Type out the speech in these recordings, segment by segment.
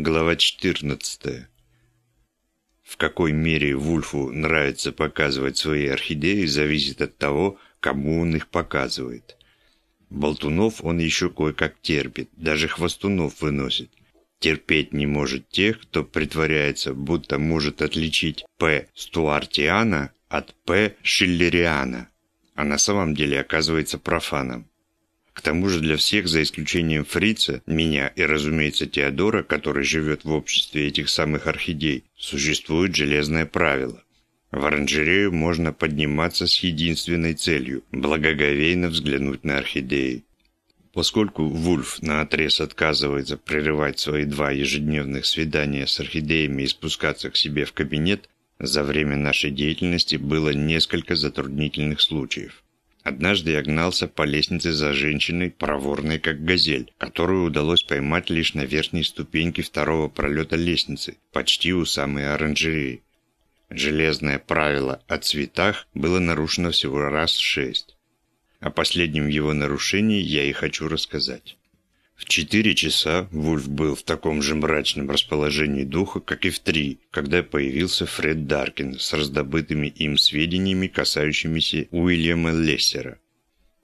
Глава 14. В какой мере Вульфу нравится показывать свои орхидеи, зависит от того, кому он их показывает. Болтунов он еще кое-как терпит, даже хвостунов выносит. Терпеть не может тех, кто притворяется, будто может отличить П. Стуартиана от П. Шиллериана, а на самом деле оказывается профаном. К тому же для всех, за исключением Фрица, меня и, разумеется, Теодора, который живет в обществе этих самых орхидей, существует железное правило. В оранжерею можно подниматься с единственной целью – благоговейно взглянуть на орхидеи. Поскольку Вульф наотрез отказывается прерывать свои два ежедневных свидания с орхидеями и спускаться к себе в кабинет, за время нашей деятельности было несколько затруднительных случаев. Однажды я гнался по лестнице за женщиной, проворной как газель, которую удалось поймать лишь на верхней ступеньке второго пролета лестницы, почти у самой оранжереи. Железное правило о цветах было нарушено всего раз шесть. О последнем его нарушении я и хочу рассказать. В четыре часа Вульф был в таком же мрачном расположении духа, как и в три, когда появился Фред Даркин с раздобытыми им сведениями, касающимися Уильяма Лессера.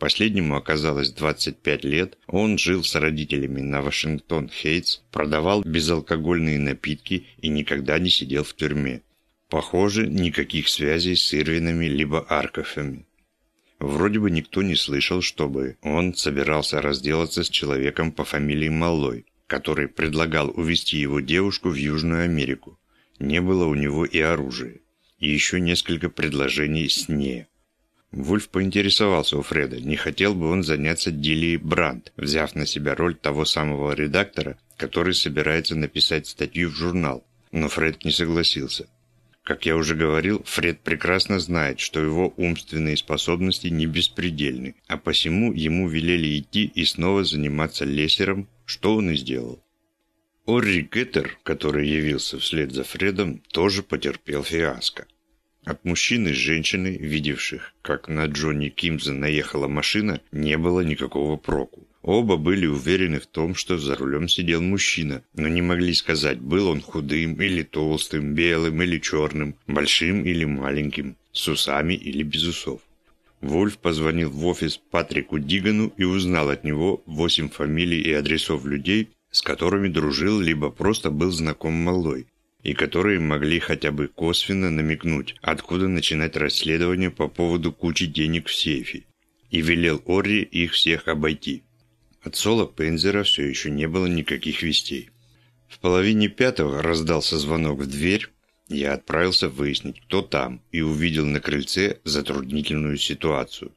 Последнему оказалось 25 лет, он жил с родителями на Вашингтон-Хейтс, продавал безалкогольные напитки и никогда не сидел в тюрьме. Похоже, никаких связей с Ирвинами либо Аркофами. Вроде бы никто не слышал, чтобы он собирался разделаться с человеком по фамилии Маллой, который предлагал увезти его девушку в Южную Америку. Не было у него и оружия. И еще несколько предложений с «не». Вульф поинтересовался у Фреда, не хотел бы он заняться Дилли Брандт, взяв на себя роль того самого редактора, который собирается написать статью в журнал. Но Фред не согласился. Как я уже говорил, Фред прекрасно знает, что его умственные способности не беспредельны, а посему ему велели идти и снова заниматься лесером, что он и сделал. Орри Кеттер, который явился вслед за Фредом, тоже потерпел фиаско. От мужчины с женщиной, видевших, как на Джонни Кимза наехала машина, не было никакого проку. Оба были уверены в том, что за рулем сидел мужчина, но не могли сказать, был он худым или толстым, белым или черным, большим или маленьким, с усами или без усов. Вольф позвонил в офис Патрику Дигану и узнал от него восемь фамилий и адресов людей, с которыми дружил либо просто был знаком малой, и которые могли хотя бы косвенно намекнуть, откуда начинать расследование по поводу кучи денег в сейфе, и велел Орри их всех обойти. От Соло Пензера все еще не было никаких вестей. В половине пятого раздался звонок в дверь. Я отправился выяснить, кто там, и увидел на крыльце затруднительную ситуацию.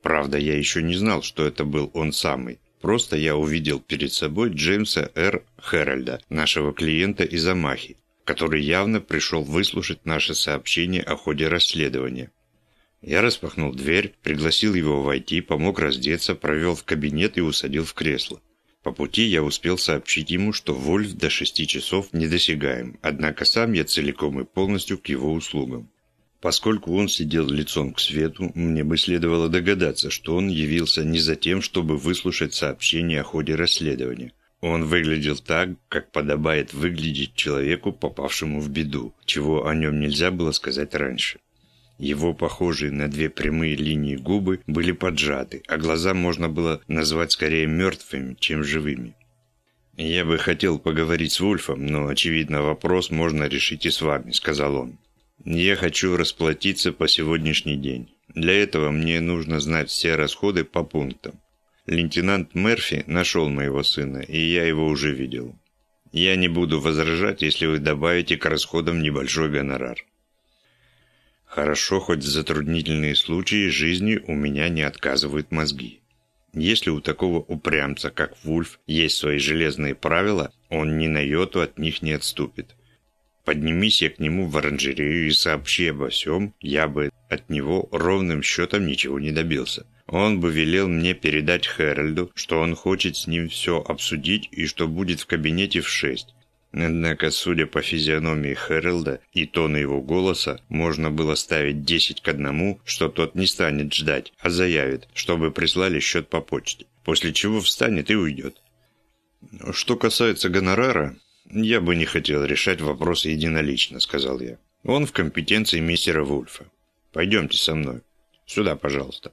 Правда, я еще не знал, что это был он самый. Просто я увидел перед собой Джеймса Р. Хэрольда, нашего клиента из Амахи, который явно пришел выслушать наше сообщение о ходе расследования. Я распахнул дверь, пригласил его войти, помог раздеться, провел в кабинет и усадил в кресло. По пути я успел сообщить ему, что Вольф до шести часов недосягаем, однако сам я целиком и полностью к его услугам. Поскольку он сидел лицом к свету, мне бы следовало догадаться, что он явился не за тем, чтобы выслушать сообщение о ходе расследования. Он выглядел так, как подобает выглядеть человеку, попавшему в беду, чего о нем нельзя было сказать раньше. Его похожие на две прямые линии губы были поджаты, а глаза можно было назвать скорее мертвыми, чем живыми. «Я бы хотел поговорить с Вульфом, но, очевидно, вопрос можно решить и с вами», — сказал он. «Я хочу расплатиться по сегодняшний день. Для этого мне нужно знать все расходы по пунктам. Лейтенант Мерфи нашел моего сына, и я его уже видел. Я не буду возражать, если вы добавите к расходам небольшой гонорар. Хорошо, хоть затруднительные случаи жизни у меня не отказывают мозги. Если у такого упрямца, как Вульф, есть свои железные правила, он ни на йоту от них не отступит. Поднимись я к нему в оранжерею и сообщи обо всем, я бы от него ровным счетом ничего не добился. Он бы велел мне передать Хэрольду, что он хочет с ним все обсудить и что будет в кабинете в шесть. Однако, судя по физиономии Хэролда и тону его голоса, можно было ставить 10 к одному, что тот не станет ждать, а заявит, чтобы прислали счет по почте, после чего встанет и уйдет. Что касается гонорара, «Я бы не хотел решать вопросы единолично», — сказал я. «Он в компетенции мистера Вульфа. Пойдемте со мной. Сюда, пожалуйста».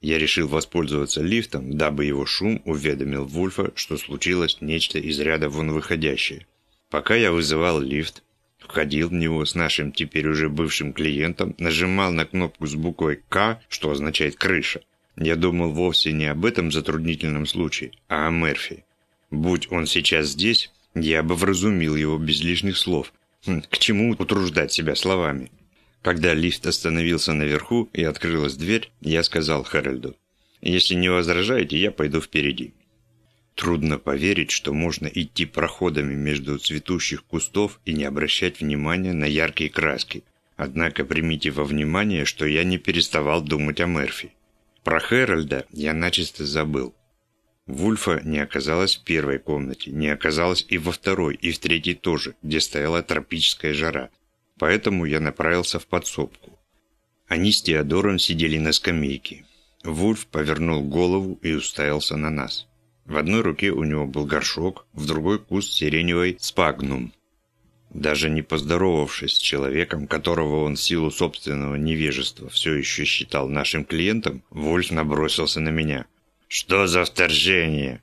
Я решил воспользоваться лифтом, дабы его шум уведомил Вульфа, что случилось нечто из ряда вон выходящее. Пока я вызывал лифт, входил в него с нашим теперь уже бывшим клиентом, нажимал на кнопку с буквой «К», что означает «крыша». Я думал вовсе не об этом затруднительном случае, а о Мерфи. Будь он сейчас здесь, я бы вразумил его без лишних слов. Хм, к чему утруждать себя словами? Когда лифт остановился наверху и открылась дверь, я сказал Хэральду, «Если не возражаете, я пойду впереди». Трудно поверить, что можно идти проходами между цветущих кустов и не обращать внимания на яркие краски. Однако примите во внимание, что я не переставал думать о Мерфи. Про Хэральда я начисто забыл. Вульфа не оказалось в первой комнате, не оказалось и во второй, и в третьей тоже, где стояла тропическая жара. Поэтому я направился в подсобку. Они с Теодором сидели на скамейке. Вульф повернул голову и уставился на нас. В одной руке у него был горшок, в другой куст сиреневой спагнум. Даже не поздоровавшись с человеком, которого он в силу собственного невежества все еще считал нашим клиентом, Вульф набросился на меня. «Что за вторжение?»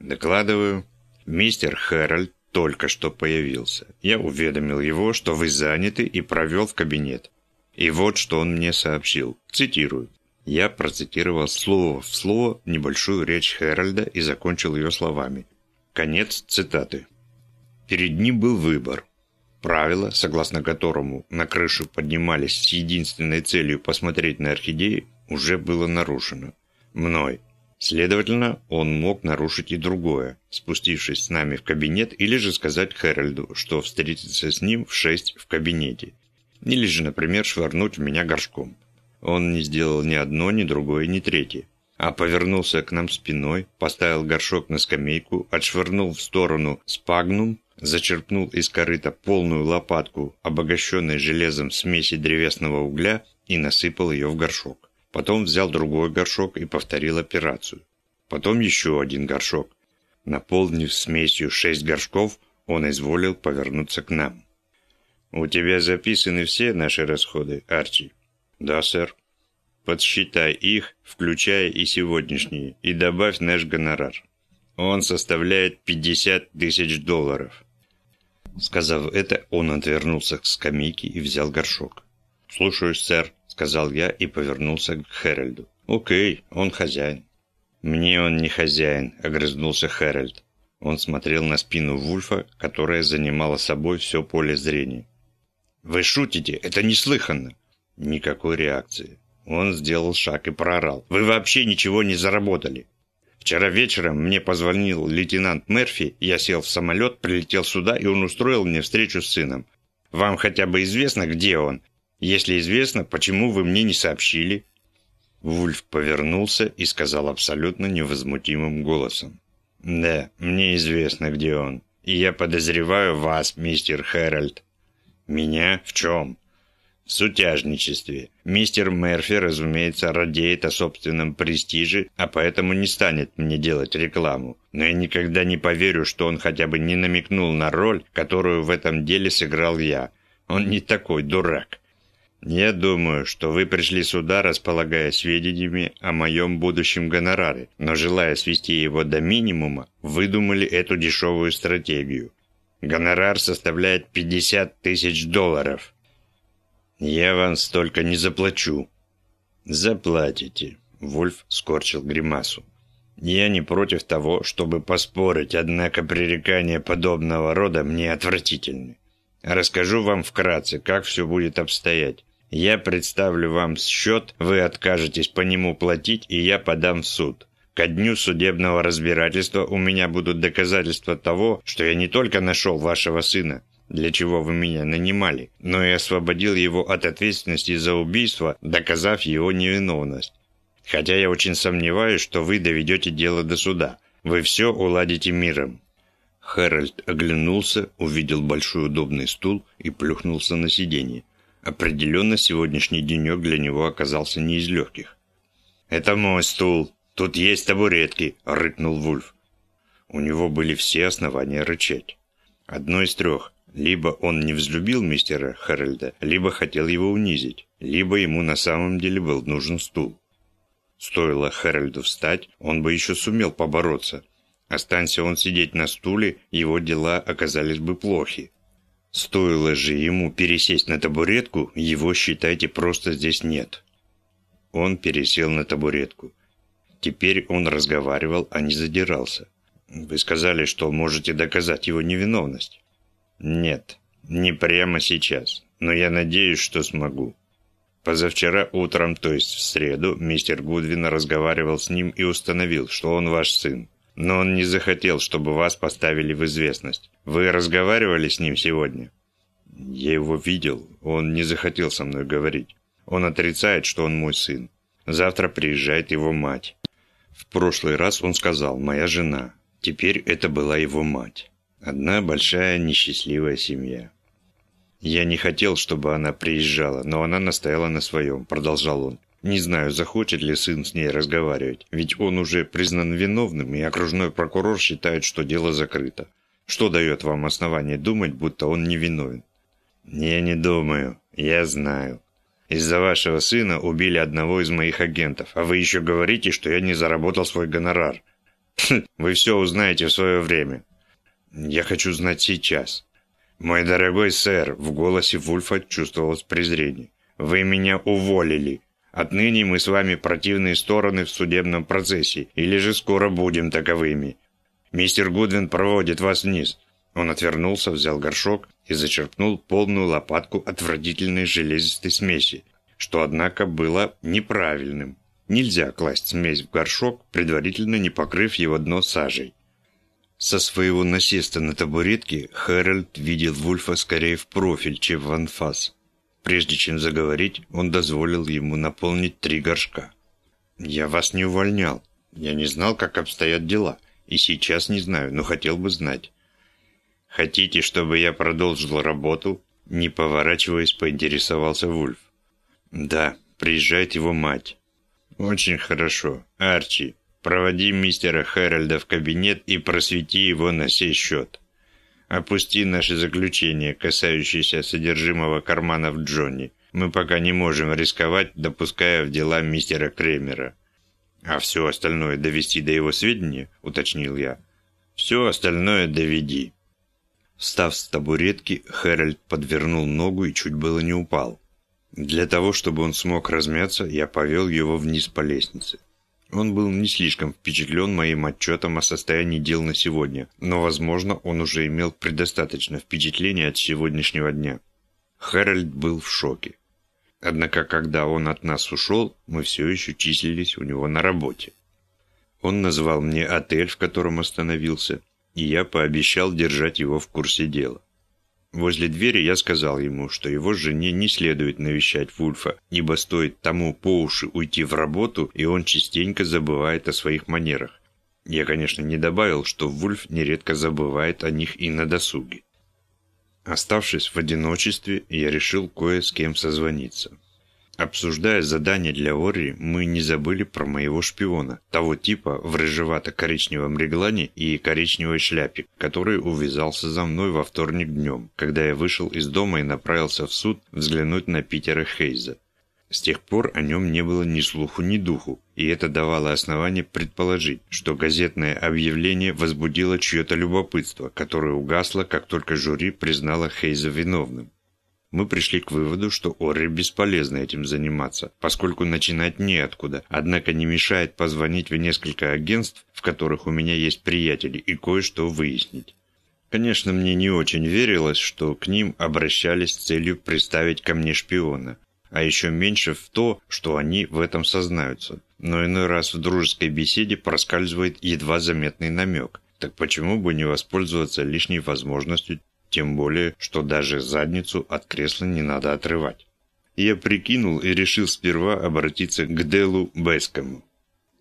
«Докладываю. Мистер Хэральд только что появился. Я уведомил его, что вы заняты и провел в кабинет. И вот что он мне сообщил. Цитирую. Я процитировал слово в слово небольшую речь Хэральда и закончил ее словами. Конец цитаты. Перед ним был выбор. Правило, согласно которому на крышу поднимались с единственной целью посмотреть на орхидеи, уже было нарушено. Мной. Следовательно, он мог нарушить и другое, спустившись с нами в кабинет или же сказать Хэральду, что встретится с ним в шесть в кабинете. Или же, например, швырнуть в меня горшком. Он не сделал ни одно, ни другое, ни третье. А повернулся к нам спиной, поставил горшок на скамейку, отшвырнул в сторону спагнум, зачерпнул из корыта полную лопатку, обогащенной железом смеси древесного угля, и насыпал ее в горшок. Потом взял другой горшок и повторил операцию. Потом еще один горшок. Наполнив смесью шесть горшков, он изволил повернуться к нам. «У тебя записаны все наши расходы, Арчи?» «Да, сэр». «Подсчитай их, включая и сегодняшние, и добавь наш гонорар. Он составляет 50 тысяч долларов». Сказав это, он отвернулся к скамейке и взял горшок. «Слушаюсь, сэр», — сказал я и повернулся к Хэральду. «Окей, он хозяин». «Мне он не хозяин», — огрызнулся Хэральд. Он смотрел на спину Вульфа, которая занимала собой все поле зрения. «Вы шутите? Это неслыханно!» Никакой реакции. Он сделал шаг и проорал. «Вы вообще ничего не заработали!» Вчера вечером мне позвонил лейтенант Мерфи, я сел в самолет, прилетел сюда, и он устроил мне встречу с сыном. Вам хотя бы известно, где он? Если известно, почему вы мне не сообщили?» Вульф повернулся и сказал абсолютно невозмутимым голосом. «Да, мне известно, где он. И я подозреваю вас, мистер Хэральд». «Меня? В чем?» Сутяжничестве. Мистер Мерфи, разумеется, радеет о собственном престиже, а поэтому не станет мне делать рекламу. Но я никогда не поверю, что он хотя бы не намекнул на роль, которую в этом деле сыграл я. Он не такой дурак. Я думаю, что вы пришли сюда, располагая сведениями о моем будущем гонораре, но желая свести его до минимума, выдумали эту дешевую стратегию. Гонорар составляет 50 тысяч долларов. «Я вам столько не заплачу». «Заплатите», — Вульф скорчил гримасу. «Я не против того, чтобы поспорить, однако пререкания подобного рода мне отвратительны. Расскажу вам вкратце, как все будет обстоять. Я представлю вам счет, вы откажетесь по нему платить, и я подам в суд. Ко дню судебного разбирательства у меня будут доказательства того, что я не только нашел вашего сына, для чего вы меня нанимали, но и освободил его от ответственности за убийство, доказав его невиновность. Хотя я очень сомневаюсь, что вы доведете дело до суда. Вы все уладите миром». Хэральд оглянулся, увидел большой удобный стул и плюхнулся на сиденье. Определенно, сегодняшний денек для него оказался не из легких. «Это мой стул. Тут есть табуретки», — рыкнул Вульф. У него были все основания рычать. Одно из трех. Либо он не взлюбил мистера Хэрольда, либо хотел его унизить, либо ему на самом деле был нужен стул. Стоило Хэрольду встать, он бы еще сумел побороться. Останься он сидеть на стуле, его дела оказались бы плохи. Стоило же ему пересесть на табуретку, его, считайте, просто здесь нет. Он пересел на табуретку. Теперь он разговаривал, а не задирался. Вы сказали, что можете доказать его невиновность. Нет, не прямо сейчас, но я надеюсь, что смогу. Позавчера утром, то есть в среду, мистер Гудвин разговаривал с ним и установил, что он ваш сын. Но он не захотел, чтобы вас поставили в известность. Вы разговаривали с ним сегодня? Я его видел, он не захотел со мной говорить. Он отрицает, что он мой сын. Завтра приезжает его мать. В прошлый раз он сказал «моя жена». Теперь это была его мать. Одна большая несчастливая семья. «Я не хотел, чтобы она приезжала, но она настояла на своем», – продолжал он. «Не знаю, захочет ли сын с ней разговаривать, ведь он уже признан виновным, и окружной прокурор считает, что дело закрыто. Что дает вам основание думать, будто он невиновен?» «Я не думаю. Я знаю. Из-за вашего сына убили одного из моих агентов, а вы еще говорите, что я не заработал свой гонорар. Вы все узнаете в свое время. Я хочу знать сейчас. Мой дорогой сэр, в голосе Вульфа чувствовалось презрение. Вы меня уволили. Отныне мы с вами противные стороны в судебном процессе, или же скоро будем таковыми. Мистер Гудвин проводит вас вниз. Он отвернулся, взял горшок и зачерпнул полную лопатку отвратительной железистой смеси, что, однако, было неправильным. Нельзя класть смесь в горшок, предварительно не покрыв его дно сажей. Со своего насеста на табуретке Хэральд видел Вульфа скорее в профиль, чем в анфас. Прежде чем заговорить, он дозволил ему наполнить три горшка. «Я вас не увольнял. Я не знал, как обстоят дела. И сейчас не знаю, но хотел бы знать. Хотите, чтобы я продолжил работу?» Не поворачиваясь, поинтересовался Вульф. «Да, приезжает его мать. «Очень хорошо. Арчи, проводи мистера Хэральда в кабинет и просвети его на сей счет. Опусти наши заключения, касающиеся содержимого карманов Джонни. Мы пока не можем рисковать, допуская в дела мистера Кремера». «А все остальное довести до его сведения?» – уточнил я. «Все остальное доведи». Встав с табуретки, Хэральд подвернул ногу и чуть было не упал. Для того, чтобы он смог размяться, я повел его вниз по лестнице. Он был не слишком впечатлен моим отчетом о состоянии дел на сегодня, но, возможно, он уже имел предостаточно впечатления от сегодняшнего дня. Хэральд был в шоке. Однако, когда он от нас ушел, мы все еще числились у него на работе. Он назвал мне отель, в котором остановился, и я пообещал держать его в курсе дела. Возле двери я сказал ему, что его жене не следует навещать Вульфа, ибо стоит тому по уши уйти в работу, и он частенько забывает о своих манерах. Я, конечно, не добавил, что Вульф нередко забывает о них и на досуге. Оставшись в одиночестве, я решил кое с кем созвониться. Обсуждая задание для Ори, мы не забыли про моего шпиона, того типа в рыжевато-коричневом реглане и коричневой шляпе, который увязался за мной во вторник днем, когда я вышел из дома и направился в суд взглянуть на Питера Хейза. С тех пор о нем не было ни слуху, ни духу, и это давало основание предположить, что газетное объявление возбудило чье-то любопытство, которое угасло, как только жюри признало Хейза виновным мы пришли к выводу, что Орре бесполезно этим заниматься, поскольку начинать неоткуда, однако не мешает позвонить в несколько агентств, в которых у меня есть приятели, и кое-что выяснить. Конечно, мне не очень верилось, что к ним обращались с целью представить ко мне шпиона, а еще меньше в то, что они в этом сознаются. Но иной раз в дружеской беседе проскальзывает едва заметный намек. Так почему бы не воспользоваться лишней возможностью тем более, что даже задницу от кресла не надо отрывать. Я прикинул и решил сперва обратиться к Делу Бескому.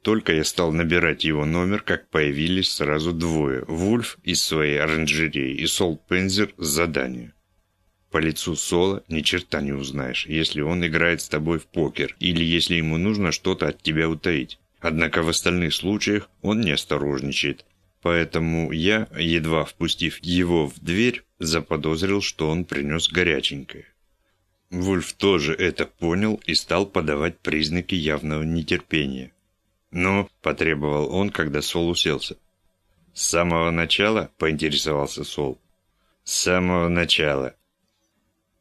Только я стал набирать его номер, как появились сразу двое. Вульф из своей оранжереи и Сол Пензер с задания. По лицу Сола ни черта не узнаешь, если он играет с тобой в покер или если ему нужно что-то от тебя утаить. Однако в остальных случаях он не осторожничает, поэтому я, едва впустив его в дверь, заподозрил, что он принес горяченькое. Вульф тоже это понял и стал подавать признаки явного нетерпения. «Ну», – потребовал он, когда Сол уселся. «С самого начала?» – поинтересовался Сол. «С самого начала».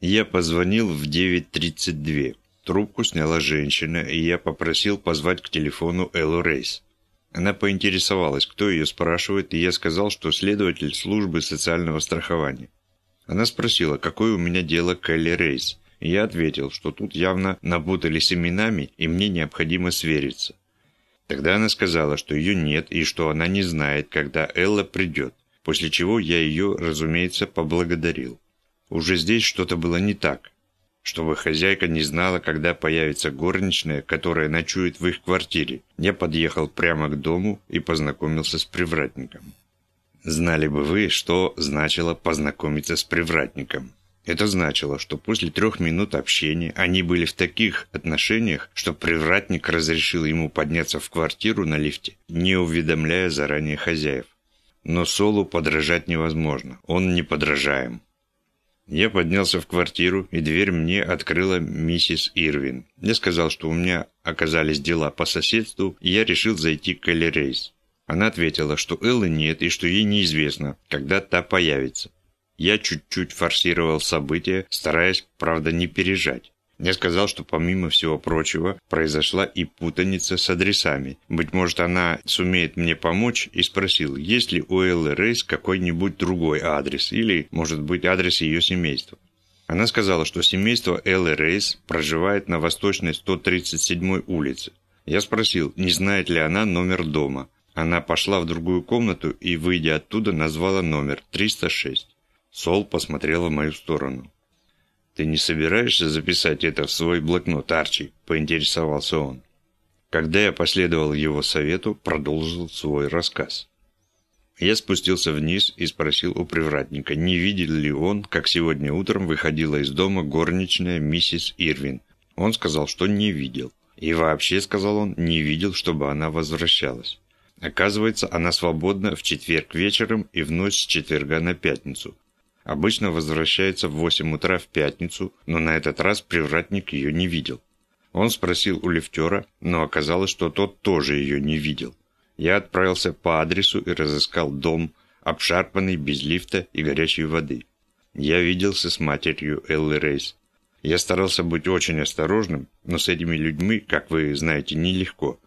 Я позвонил в 9.32. Трубку сняла женщина, и я попросил позвать к телефону Эллу Рейс. Она поинтересовалась, кто ее спрашивает, и я сказал, что следователь службы социального страхования. Она спросила, какое у меня дело к Элли Рейс. И я ответил, что тут явно напутали с именами, и мне необходимо свериться. Тогда она сказала, что ее нет и что она не знает, когда Элла придет, после чего я ее, разумеется, поблагодарил. Уже здесь что-то было не так. Чтобы хозяйка не знала, когда появится горничная, которая ночует в их квартире. Я подъехал прямо к дому и познакомился с привратником. Знали бы вы, что значило познакомиться с привратником. Это значило, что после трех минут общения они были в таких отношениях, что привратник разрешил ему подняться в квартиру на лифте, не уведомляя заранее хозяев. Но Солу подражать невозможно, он неподражаем. Я поднялся в квартиру, и дверь мне открыла миссис Ирвин. Я сказал, что у меня оказались дела по соседству, и я решил зайти к Элли Рейс. Она ответила, что Эллы нет и что ей неизвестно, когда та появится. Я чуть-чуть форсировал события, стараясь, правда, не пережать. Я сказал, что помимо всего прочего, произошла и путаница с адресами. Быть может, она сумеет мне помочь, и спросил, есть ли у Эллы Рейс какой-нибудь другой адрес, или, может быть, адрес ее семейства. Она сказала, что семейство Эллы Рейс проживает на восточной 137 улице. Я спросил, не знает ли она номер дома. Она пошла в другую комнату и, выйдя оттуда, назвала номер 306. Сол посмотрел в мою сторону. «Ты не собираешься записать это в свой блокнот, Арчи?» – поинтересовался он. Когда я последовал его совету, продолжил свой рассказ. Я спустился вниз и спросил у привратника, не видел ли он, как сегодня утром выходила из дома горничная миссис Ирвин. Он сказал, что не видел. И вообще, сказал он, не видел, чтобы она возвращалась. Оказывается, она свободна в четверг вечером и в ночь с четверга на пятницу. Обычно возвращается в 8 утра в пятницу, но на этот раз привратник ее не видел. Он спросил у лифтера, но оказалось, что тот тоже ее не видел. Я отправился по адресу и разыскал дом, обшарпанный, без лифта и горячей воды. Я виделся с матерью Эллы Рейс. Я старался быть очень осторожным, но с этими людьми, как вы знаете, нелегко.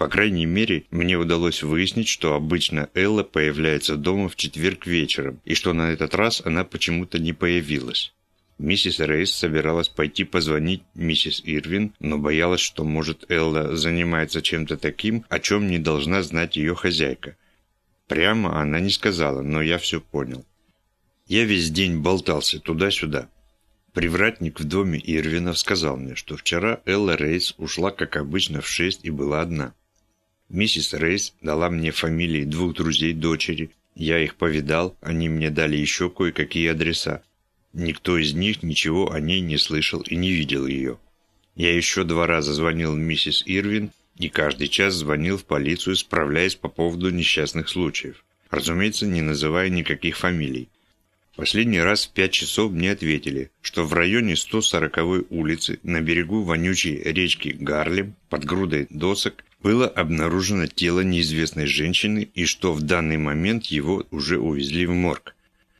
По крайней мере, мне удалось выяснить, что обычно Элла появляется дома в четверг вечером, и что на этот раз она почему-то не появилась. Миссис Рейс собиралась пойти позвонить миссис Ирвин, но боялась, что, может, Элла занимается чем-то таким, о чем не должна знать ее хозяйка. Прямо она не сказала, но я все понял. Я весь день болтался туда-сюда. Привратник в доме Ирвинов сказал мне, что вчера Элла Рейс ушла, как обычно, в шесть и была одна. Миссис Рейс дала мне фамилии двух друзей дочери. Я их повидал, они мне дали еще кое-какие адреса. Никто из них ничего о ней не слышал и не видел ее. Я еще два раза звонил миссис Ирвин и каждый час звонил в полицию, справляясь по поводу несчастных случаев. Разумеется, не называя никаких фамилий. Последний раз в пять часов мне ответили, что в районе 140-й улицы на берегу вонючей речки Гарлем под грудой досок было обнаружено тело неизвестной женщины и что в данный момент его уже увезли в морг.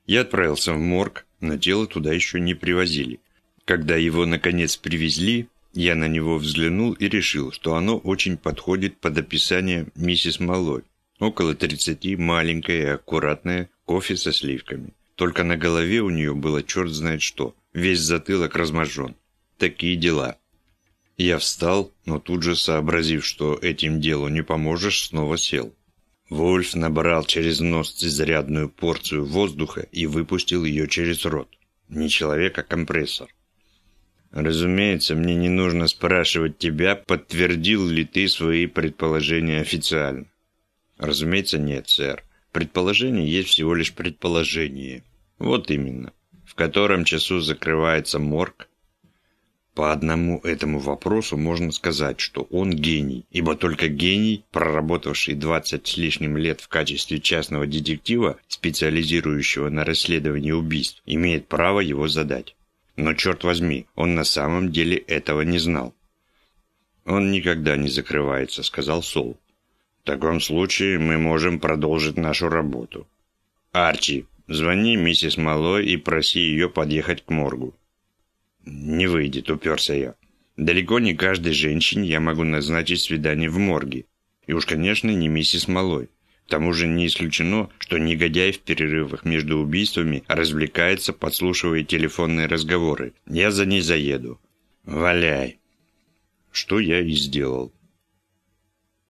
Я отправился в морг, но тело туда еще не привозили. Когда его наконец привезли, я на него взглянул и решил, что оно очень подходит под описание миссис Малой. Около 30, маленькая и аккуратная, кофе со сливками. Только на голове у нее было черт знает что, весь затылок разможжен. Такие дела. Я встал, но тут же, сообразив, что этим делу не поможешь, снова сел. Вольф набрал через нос изрядную порцию воздуха и выпустил ее через рот. Не человек, а компрессор. Разумеется, мне не нужно спрашивать тебя, подтвердил ли ты свои предположения официально. Разумеется, нет, сэр. Предположение есть всего лишь предположение. Вот именно. В котором часу закрывается морг, По одному этому вопросу можно сказать, что он гений, ибо только гений, проработавший 20 с лишним лет в качестве частного детектива, специализирующего на расследовании убийств, имеет право его задать. Но черт возьми, он на самом деле этого не знал. «Он никогда не закрывается», — сказал Сол. «В таком случае мы можем продолжить нашу работу». «Арчи, звони миссис Малой и проси ее подъехать к моргу». «Не выйдет», — уперся я. «Далеко не каждой женщине я могу назначить свидание в морге. И уж, конечно, не миссис Малой. К тому же не исключено, что негодяй в перерывах между убийствами развлекается, подслушивая телефонные разговоры. Я за ней заеду. Валяй. Что я и сделал.